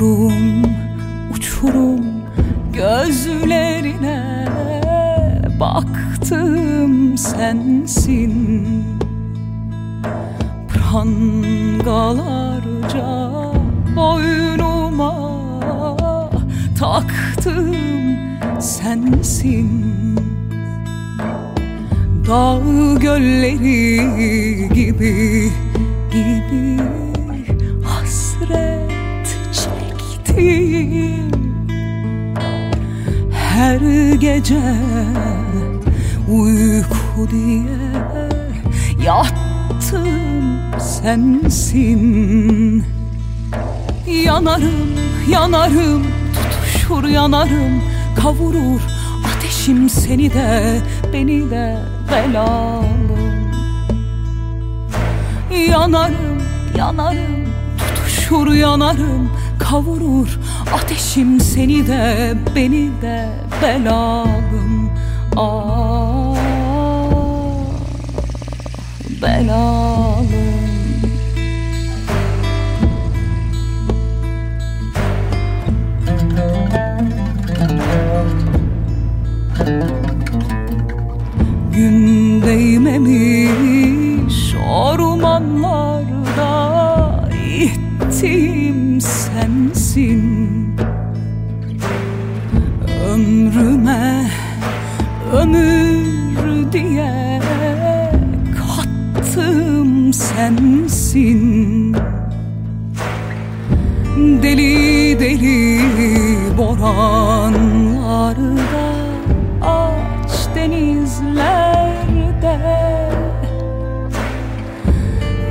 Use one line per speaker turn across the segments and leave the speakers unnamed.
Uçurum, uçurum gözlerine. Baktım sensin. Prangalarca boynuma taktım sensin. Dağ gölleri gibi gibi hasret çektim. Her gece uyku diye yattım sensin. Yanarım, yanarım, tutuşur yanarım, kavurur ateşim seni de, beni de belalım. Yanarım, yanarım, tutuşur yanarım, kavurur ateşim seni de, beni de belalım. Ah, belalım. İttim sensin. Ömrüme ömür diye kattım sensin. Deli deli boranlarda aç denizlerde.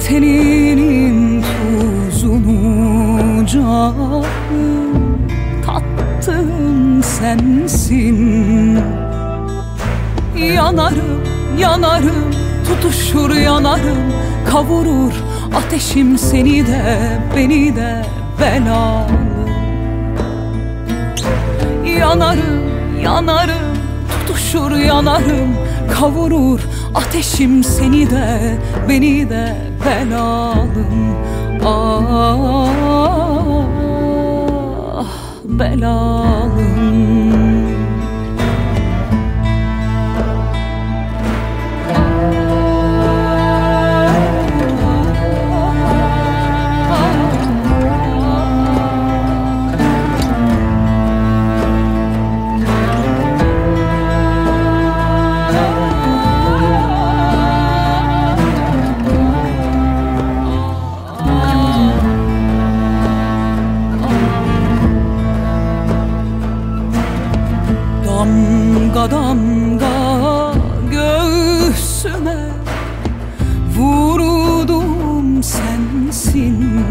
Teninin canım tattım sensin. Yanarım, yanarım, tutuşur yanarım Kavurur ateşim seni de, beni de belalım Yanarım, yanarım, tutuşur yanarım Kavurur ateşim seni de, beni de belalım Ah, belalım sensin.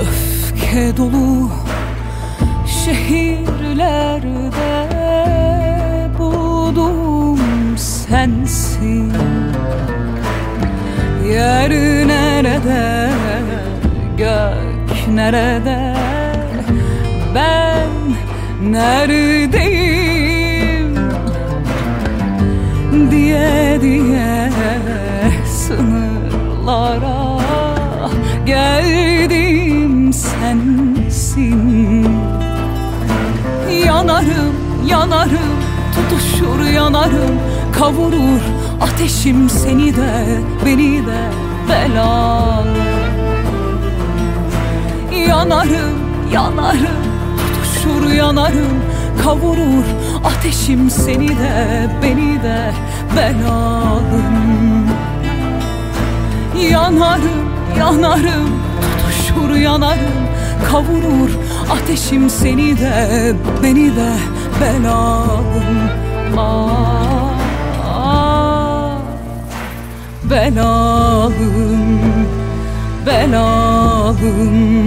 Öfke dolu şehirlerde buldum sensin. Yer nerede, gök nerede? Ben neredeyim Diye diye sınırlara geldim sensin. Yanarım, yanarım, tutuşur yanarım Kavurur ateşim seni de, beni de belalım Yanarım, yanarım, tutuşur yanarım Kavurur ateşim seni de, beni de belalım Yanarım, yanarım, tutuşur yanarım Kavurur ateşim seni de, beni de belalım. Ah, ah, belalım, belalım